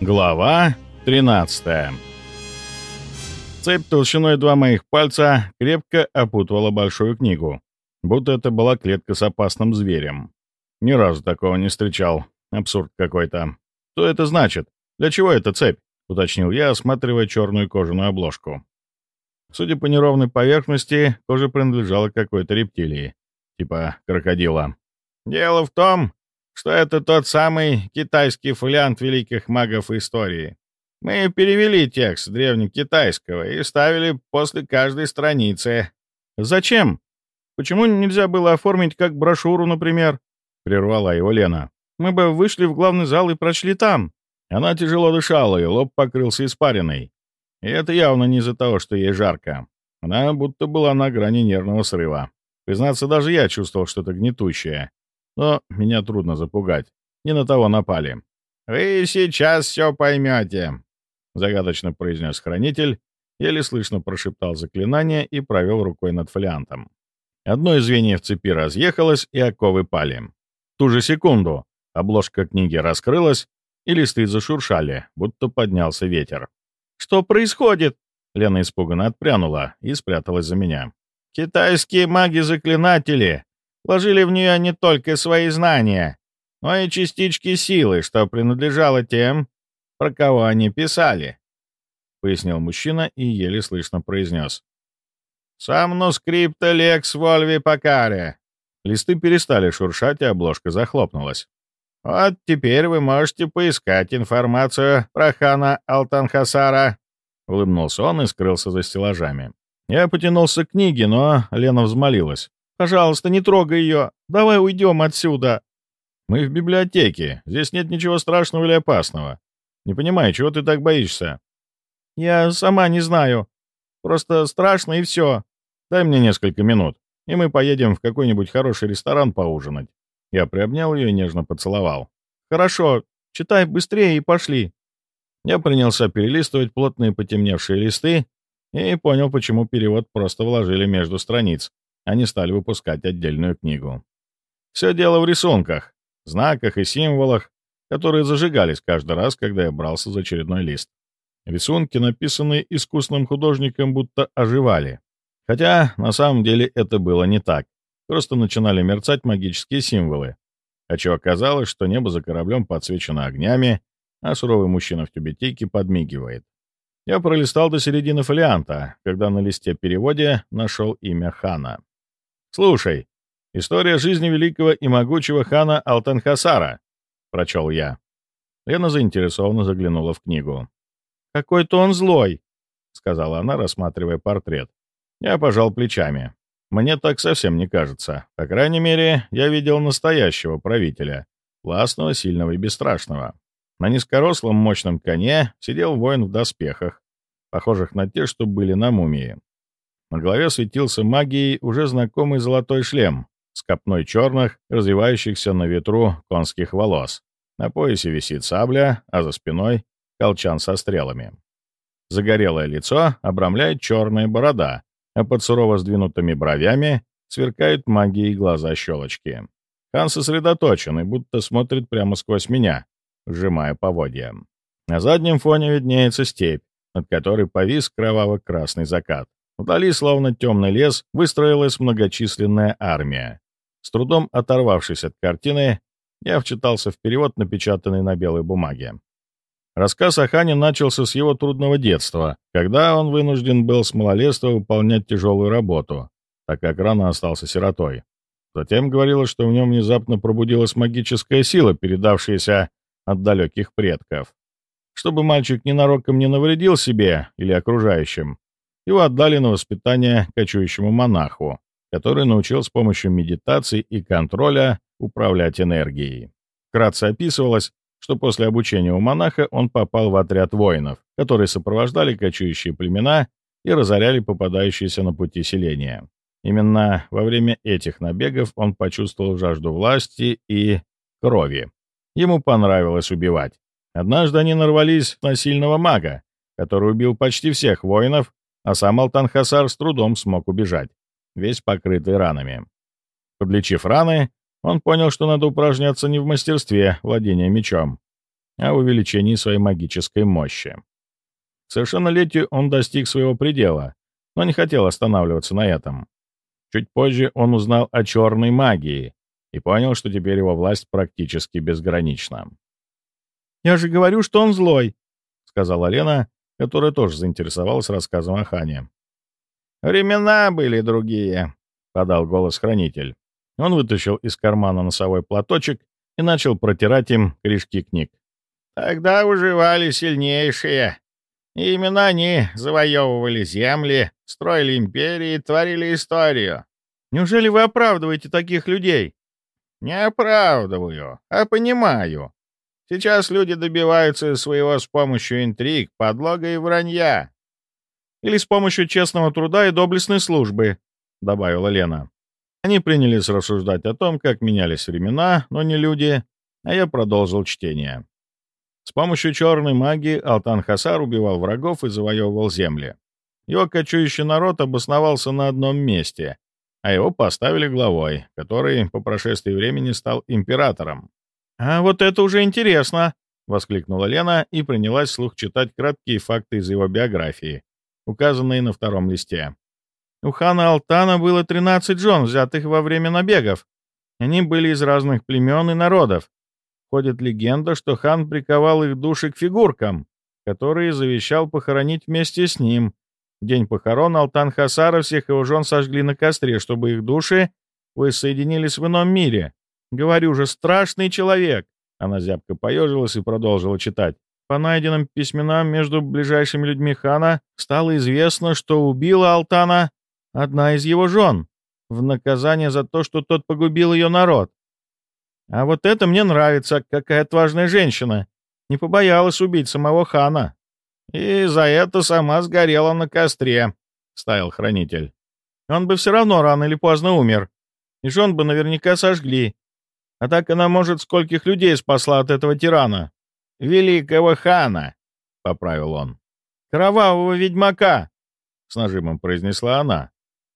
Глава 13 Цепь толщиной два моих пальца крепко опутывала большую книгу, будто это была клетка с опасным зверем. Ни разу такого не встречал. Абсурд какой-то. Что это значит? Для чего эта цепь? Уточнил я, осматривая черную кожаную обложку. Судя по неровной поверхности, кожа принадлежала какой-то рептилии, типа крокодила. «Дело в том, что это тот самый китайский фолиант великих магов истории. Мы перевели текст древнекитайского и ставили после каждой страницы. Зачем? Почему нельзя было оформить как брошюру, например? Прервала его Лена. Мы бы вышли в главный зал и прочли там. Она тяжело дышала, и лоб покрылся испариной. И это явно не из-за того, что ей жарко. Она будто была на грани нервного срыва. Признаться, даже я чувствовал что-то гнетущее. Но меня трудно запугать. Не на того напали. «Вы сейчас все поймете», — загадочно произнес хранитель, еле слышно прошептал заклинание и провел рукой над фолиантом. Одно из звеньев цепи разъехалось, и оковы пали. В ту же секунду обложка книги раскрылась, и листы зашуршали, будто поднялся ветер. «Что происходит?» Лена испуганно отпрянула и спряталась за меня. «Китайские маги-заклинатели вложили в нее не только свои знания, но и частички силы, что принадлежало тем, про кого они писали», — пояснил мужчина и еле слышно произнес. «Самнускрипта лекс вольви покаре». Листы перестали шуршать, и обложка захлопнулась. «Вот теперь вы можете поискать информацию про хана Алтанхасара», — улыбнулся он и скрылся за стеллажами. Я потянулся к книге, но Лена взмолилась. «Пожалуйста, не трогай ее. Давай уйдем отсюда». «Мы в библиотеке. Здесь нет ничего страшного или опасного. Не понимаю, чего ты так боишься?» «Я сама не знаю. Просто страшно и все. Дай мне несколько минут, и мы поедем в какой-нибудь хороший ресторан поужинать». Я приобнял ее и нежно поцеловал. «Хорошо, читай быстрее и пошли». Я принялся перелистывать плотные потемневшие листы и понял, почему перевод просто вложили между страниц, не стали выпускать отдельную книгу. Все дело в рисунках, знаках и символах, которые зажигались каждый раз, когда я брался за очередной лист. Рисунки, написанные искусным художником, будто оживали. Хотя на самом деле это было не так. Просто начинали мерцать магические символы. А чего оказалось, что небо за кораблем подсвечено огнями, а суровый мужчина в тюбетейке подмигивает. Я пролистал до середины фолианта, когда на листе переводе нашел имя хана. «Слушай, история жизни великого и могучего хана Алтанхасара», — прочел я. Лена заинтересованно заглянула в книгу. «Какой-то он злой», — сказала она, рассматривая портрет. Я пожал плечами. Мне так совсем не кажется. По крайней мере, я видел настоящего правителя. Властного, сильного и бесстрашного. На низкорослом мощном коне сидел воин в доспехах, похожих на те, что были на мумии. На голове светился магией уже знакомый золотой шлем с копной черных, развивающихся на ветру конских волос. На поясе висит сабля, а за спиной — колчан со стрелами. Загорелое лицо обрамляет черная борода, а под сурово сдвинутыми бровями сверкают магией глаза-щелочки. Хан сосредоточен и будто смотрит прямо сквозь меня, сжимая поводья. На заднем фоне виднеется степь, над которой повис кроваво-красный закат. Вдали, словно темный лес, выстроилась многочисленная армия. С трудом оторвавшись от картины, я вчитался в перевод, напечатанный на белой бумаге. Рассказ о Хане начался с его трудного детства, когда он вынужден был с малолетства выполнять тяжелую работу, так как рано остался сиротой. Затем говорилось, что в нем внезапно пробудилась магическая сила, передавшаяся от далеких предков. Чтобы мальчик ненароком не навредил себе или окружающим, его отдали на воспитание кочующему монаху, который научил с помощью медитации и контроля управлять энергией. Вкратце описывалось, что после обучения у монаха он попал в отряд воинов, которые сопровождали кочующие племена и разоряли попадающиеся на пути селения. Именно во время этих набегов он почувствовал жажду власти и крови. Ему понравилось убивать. Однажды они нарвались на сильного мага, который убил почти всех воинов, а сам Алтан-Хасар с трудом смог убежать, весь покрытый ранами. Подлечив раны, он понял, что надо упражняться не в мастерстве владения мечом, а увеличении своей магической мощи. К совершеннолетию он достиг своего предела, но не хотел останавливаться на этом. Чуть позже он узнал о черной магии и понял, что теперь его власть практически безгранична. «Я же говорю, что он злой», — сказала Лена, которая тоже заинтересовалась рассказом о Хане. «Времена были другие», — подал голос хранитель. Он вытащил из кармана носовой платочек и начал протирать им корешки книг. «Тогда уживали сильнейшие. И именно они завоевывали земли, строили империи, творили историю. Неужели вы оправдываете таких людей? Не оправдываю, а понимаю. Сейчас люди добиваются своего с помощью интриг, подлога и вранья. Или с помощью честного труда и доблестной службы, — добавила Лена. Они принялись рассуждать о том, как менялись времена, но не люди, а я продолжил чтение. С помощью черной магии Алтан Хасар убивал врагов и завоевывал земли. Его кочующий народ обосновался на одном месте, а его поставили главой, который по прошествии времени стал императором. «А вот это уже интересно!» — воскликнула Лена и принялась слух читать краткие факты из его биографии, указанные на втором листе. У хана Алтана было 13 жен, взятых во время набегов. Они были из разных племен и народов. Ходит легенда, что хан приковал их души к фигуркам, которые завещал похоронить вместе с ним. В день похорон Алтан Хасара всех его жен сожгли на костре, чтобы их души воссоединились в ином мире. Говорю же, страшный человек!» Она зябко поежилась и продолжила читать. По найденным письменам между ближайшими людьми хана стало известно, что убила Алтана одна из его жен в наказание за то, что тот погубил ее народ. А вот это мне нравится, какая отважная женщина. Не побоялась убить самого хана. И за это сама сгорела на костре, — ставил хранитель. Он бы все равно рано или поздно умер. И жен бы наверняка сожгли. А так она, может, скольких людей спасла от этого тирана. Великого хана, — поправил он. Кровавого ведьмака, — с нажимом произнесла она.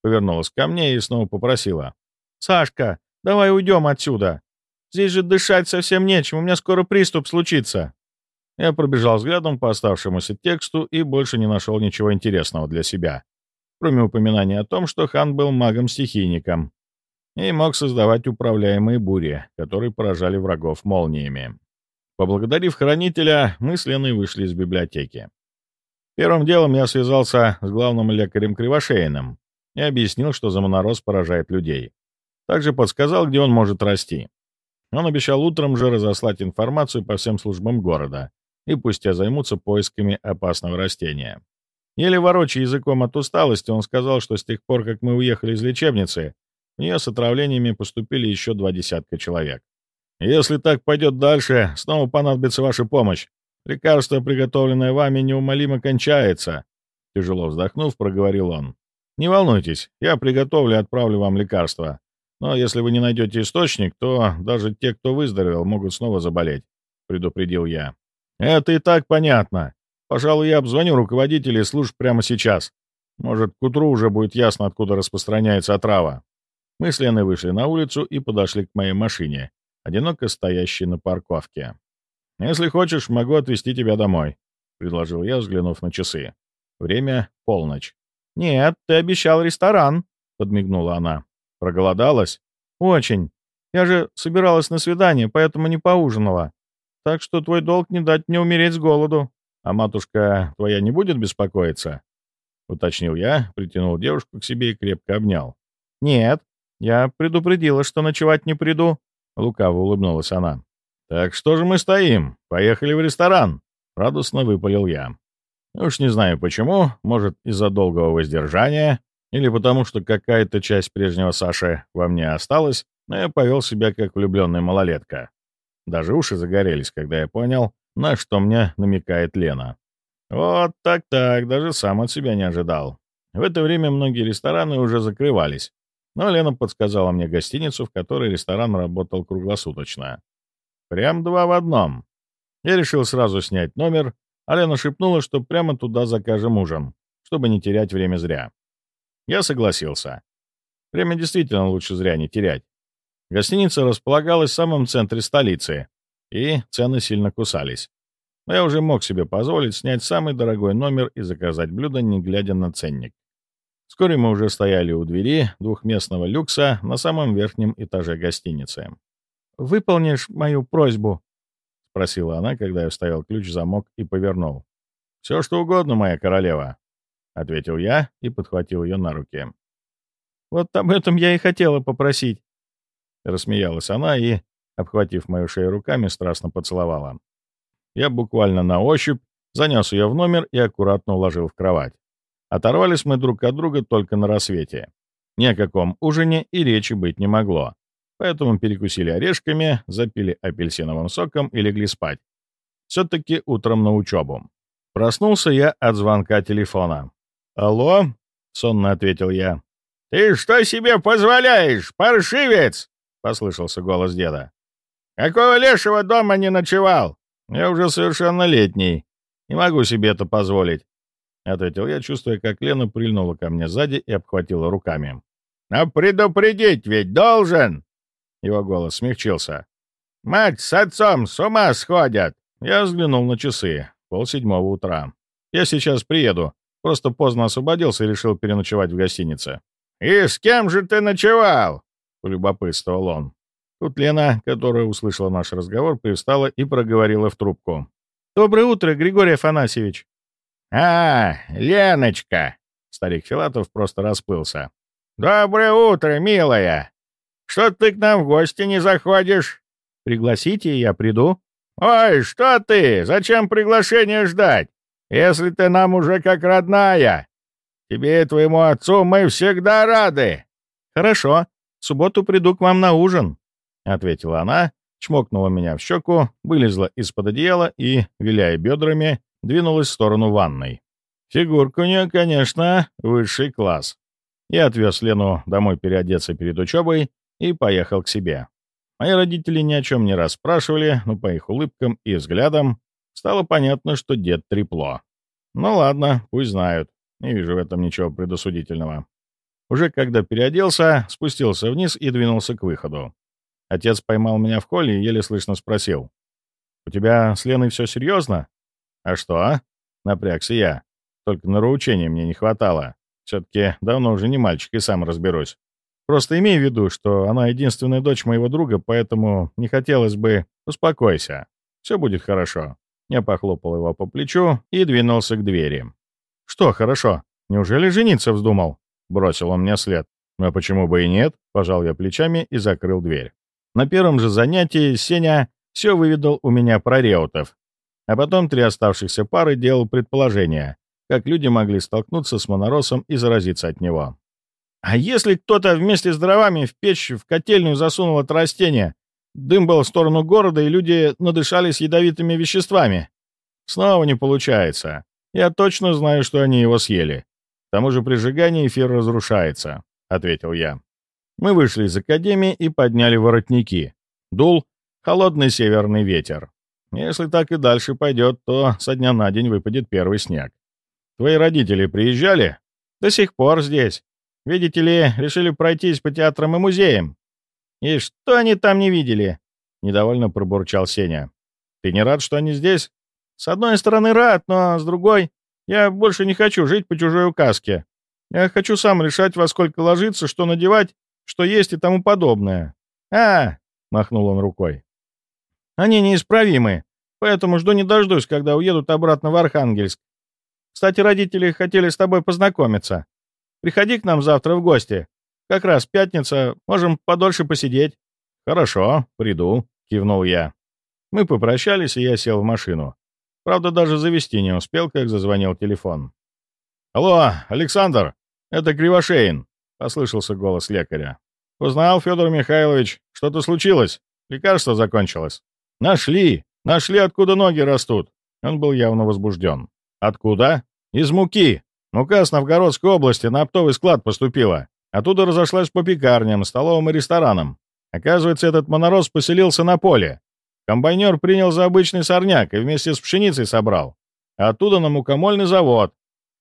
Повернулась ко мне и снова попросила. «Сашка, давай уйдем отсюда. Здесь же дышать совсем нечем, у меня скоро приступ случится». Я пробежал взглядом по оставшемуся тексту и больше не нашел ничего интересного для себя, кроме упоминания о том, что хан был магом-стихийником и мог создавать управляемые бури, которые поражали врагов молниями. Поблагодарив хранителя, мы с Леной вышли из библиотеки. Первым делом я связался с главным лекарем Кривошеиным и объяснил, что замонороз поражает людей. Также подсказал, где он может расти. Он обещал утром же разослать информацию по всем службам города, и пусть те займутся поисками опасного растения. Еле ворочая языком от усталости, он сказал, что с тех пор, как мы уехали из лечебницы, в нее с отравлениями поступили еще два десятка человек. Если так пойдет дальше, снова понадобится ваша помощь. Лекарство, приготовленное вами, неумолимо кончается. Тяжело вздохнув, проговорил он. Не волнуйтесь, я приготовлю и отправлю вам лекарство. Но если вы не найдете источник, то даже те, кто выздоровел, могут снова заболеть», — предупредил я. «Это и так понятно. Пожалуй, я обзвоню руководителей служб прямо сейчас. Может, к утру уже будет ясно, откуда распространяется отрава». Мы с Леной вышли на улицу и подошли к моей машине, одиноко стоящей на парковке. «Если хочешь, могу отвезти тебя домой», — предложил я, взглянув на часы. Время — полночь. «Нет, ты обещал ресторан», — подмигнула она. Проголодалась? Очень. Я же собиралась на свидание, поэтому не поужинала. Так что твой долг не дать мне умереть с голоду. А матушка твоя не будет беспокоиться? Уточнил я, притянул девушку к себе и крепко обнял. Нет, я предупредила, что ночевать не приду. Лукаво улыбнулась она. «Так что же мы стоим? Поехали в ресторан!» Радостно выпалил я. Уж не знаю почему, может, из-за долгого воздержания, или потому что какая-то часть прежнего Саши во мне осталась, но я повел себя как влюбленная малолетка. Даже уши загорелись, когда я понял, на что мне намекает Лена. Вот так-так, даже сам от себя не ожидал. В это время многие рестораны уже закрывались, но Лена подсказала мне гостиницу, в которой ресторан работал круглосуточно. Прям два в одном. Я решил сразу снять номер, а Лена шепнула, что прямо туда закажем ужин, чтобы не терять время зря. Я согласился. Время действительно лучше зря не терять. Гостиница располагалась в самом центре столицы, и цены сильно кусались. Но я уже мог себе позволить снять самый дорогой номер и заказать блюдо, не глядя на ценник. Вскоре мы уже стояли у двери двухместного люкса на самом верхнем этаже гостиницы. «Выполнишь мою просьбу?» — спросила она, когда я вставил ключ в замок и повернул. «Все, что угодно, моя королева», — ответил я и подхватил ее на руки. «Вот об этом я и хотела попросить», — рассмеялась она и, обхватив мою шею руками, страстно поцеловала. Я буквально на ощупь занес ее в номер и аккуратно уложил в кровать. Оторвались мы друг от друга только на рассвете. Ни о каком ужине и речи быть не могло. Поэтому перекусили орешками, запили апельсиновым соком и легли спать. Все-таки утром на учебу. Проснулся я от звонка телефона. «Алло?» — сонно ответил я. «Ты что себе позволяешь, паршивец?» — послышался голос деда. «Какого лешего дома не ночевал?» «Я уже совершеннолетний. Не могу себе это позволить», — ответил я, чувствуя, как Лена прильнула ко мне сзади и обхватила руками. «А предупредить ведь должен!» Его голос смягчился. «Мать с отцом с ума сходят!» Я взглянул на часы. Пол седьмого утра. «Я сейчас приеду. Просто поздно освободился и решил переночевать в гостинице». «И с кем же ты ночевал?» — полюбопытствовал он. Тут Лена, которая услышала наш разговор, привстала и проговорила в трубку. «Доброе утро, Григорий Афанасьевич!» «А, Леночка!» Старик Филатов просто расплылся. «Доброе утро, милая! Что ты к нам в гости не заходишь?» «Пригласите, я приду». «Ой, что ты? Зачем приглашение ждать, если ты нам уже как родная? Тебе и твоему отцу мы всегда рады». «Хорошо, в субботу приду к вам на ужин», — ответила она, чмокнула меня в щеку, вылезла из-под одеяла и, виляя бедрами, двинулась в сторону ванной. Фигурка у нее, конечно, высший класс. Я отвез Лену домой переодеться перед учебой и поехал к себе. Мои родители ни о чем не расспрашивали, но по их улыбкам и взглядам стало понятно, что дед трепло. Ну ладно, пусть знают. Не вижу в этом ничего предосудительного. Уже когда переоделся, спустился вниз и двинулся к выходу. Отец поймал меня в холле и еле слышно спросил. «У тебя с Леной все серьезно?» «А что, а?» — напрягся я. Только на нароучения мне не хватало. Все-таки давно уже не мальчик и сам разберусь. Просто имей в виду, что она единственная дочь моего друга, поэтому не хотелось бы... Успокойся. Все будет хорошо. Я похлопал его по плечу и двинулся к двери. «Что хорошо? Неужели жениться вздумал?» Бросил он мне след. «А почему бы и нет?» Пожал я плечами и закрыл дверь. На первом же занятии Сеня все выведал у меня про реутов. А потом три оставшихся пары делал предположения, как люди могли столкнуться с моноросом и заразиться от него. А если кто-то вместе с дровами в печь в котельную засунул это растение, дым был в сторону города, и люди надышались ядовитыми веществами? Снова не получается. Я точно знаю, что они его съели. К тому же при сжигании эфир разрушается, — ответил я. Мы вышли из академии и подняли воротники. Дул холодный северный ветер. Если так и дальше пойдет, то со дня на день выпадет первый снег. Твои родители приезжали? До сих пор здесь. Видите ли, решили пройтись по театрам и музеям. И что они там не видели? Недовольно пробурчал Сеня. Ты не рад, что они здесь? С одной стороны рад, но с другой, я больше не хочу жить по чужой указке. Я хочу сам решать, во сколько ложиться, что надевать, что есть и тому подобное. А, махнул он рукой. Они неисправимы, поэтому жду не дождусь, когда уедут обратно в Архангельск. Кстати, родители хотели с тобой познакомиться. Приходи к нам завтра в гости. Как раз пятница, можем подольше посидеть». «Хорошо, приду», — кивнул я. Мы попрощались, и я сел в машину. Правда, даже завести не успел, как зазвонил телефон. «Алло, Александр, это Кривошеин», — послышался голос лекаря. «Узнал, Федор Михайлович, что-то случилось? Лекарство закончилось». «Нашли! Нашли, откуда ноги растут!» Он был явно возбужден. «Откуда?» «Из муки. Мука с Новгородской области на оптовый склад поступила. Оттуда разошлась по пекарням, столовым и ресторанам. Оказывается, этот монороз поселился на поле. Комбайнер принял за обычный сорняк и вместе с пшеницей собрал. Оттуда на мукомольный завод.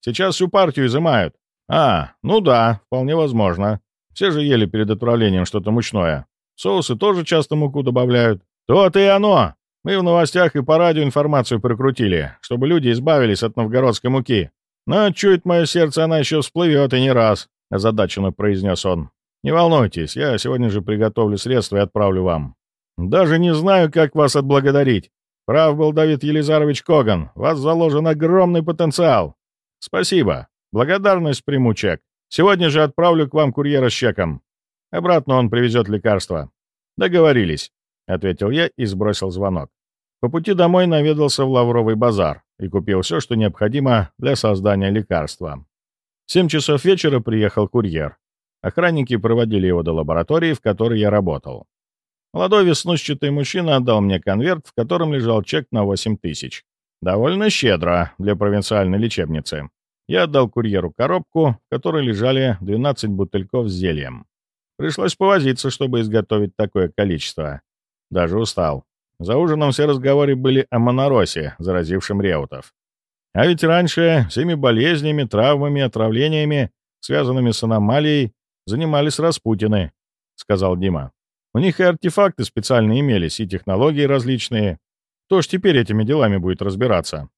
Сейчас всю партию изымают. А, ну да, вполне возможно. Все же ели перед отправлением что-то мучное. Соусы тоже часто муку добавляют. То-то и оно. Мы в новостях и по радио информацию прикрутили, чтобы люди избавились от новгородской муки. Но чует мое сердце, она еще всплывет и не раз», — озадаченно произнес он. «Не волнуйтесь, я сегодня же приготовлю средства и отправлю вам. Даже не знаю, как вас отблагодарить. Прав был Давид Елизарович Коган, у вас заложен огромный потенциал. Спасибо. Благодарность приму чек. Сегодня же отправлю к вам курьера с чеком. Обратно он привезет лекарства. Договорились», — ответил я и сбросил звонок. По пути домой наведался в Лавровый базар и купил все, что необходимо для создания лекарства. В 7 часов вечера приехал курьер. Охранники проводили его до лаборатории, в которой я работал. Молодой веснущатый мужчина отдал мне конверт, в котором лежал чек на 8 тысяч. Довольно щедро для провинциальной лечебницы. Я отдал курьеру коробку, в которой лежали 12 бутыльков с зельем. Пришлось повозиться, чтобы изготовить такое количество. Даже устал. За ужином все разговоры были о моноросе, заразившем реутов. А ведь раньше всеми болезнями, травмами, отравлениями, связанными с аномалией, занимались Распутины, — сказал Дима. У них и артефакты специально имелись, и технологии различные. Кто ж теперь этими делами будет разбираться?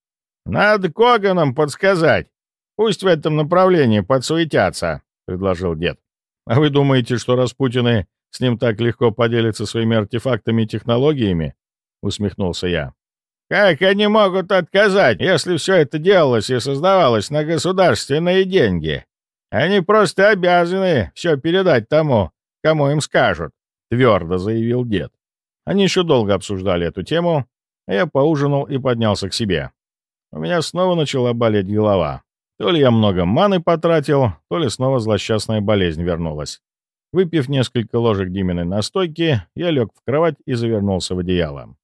«Надо Коганам подсказать. Пусть в этом направлении подсуетятся», — предложил дед. «А вы думаете, что Распутины с ним так легко поделятся своими артефактами и технологиями?» — усмехнулся я. «Как они могут отказать, если все это делалось и создавалось на государственные деньги? Они просто обязаны все передать тому, кому им скажут», — твердо заявил дед. Они еще долго обсуждали эту тему, а я поужинал и поднялся к себе. У меня снова начала болеть голова. То ли я много маны потратил, то ли снова злосчастная болезнь вернулась. Выпив несколько ложек Диминой настойки, я лег в кровать и завернулся в одеяло.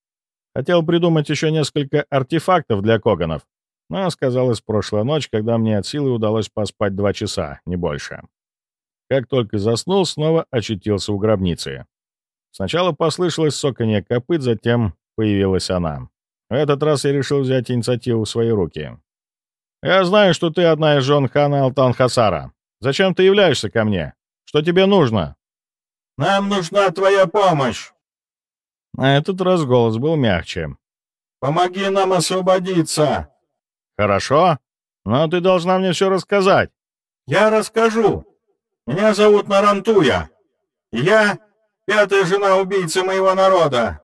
Хотел придумать еще несколько артефактов для Коганов, но сказалась прошлая ночь, когда мне от силы удалось поспать два часа, не больше. Как только заснул, снова очутился у гробницы. Сначала послышалось соканье копыт, затем появилась она. В этот раз я решил взять инициативу в свои руки. «Я знаю, что ты одна из жен хана Алтан-Хасара. Зачем ты являешься ко мне? Что тебе нужно?» «Нам нужна твоя помощь!» На этот раз голос был мягче. «Помоги нам освободиться!» «Хорошо, но ты должна мне все рассказать». «Я расскажу. Меня зовут Нарантуя. Я пятая жена убийцы моего народа.